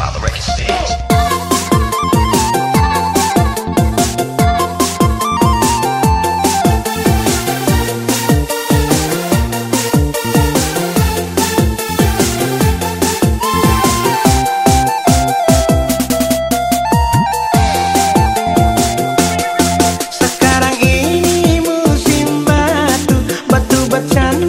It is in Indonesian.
while the. Sekarang ini musim batu, batu bercanda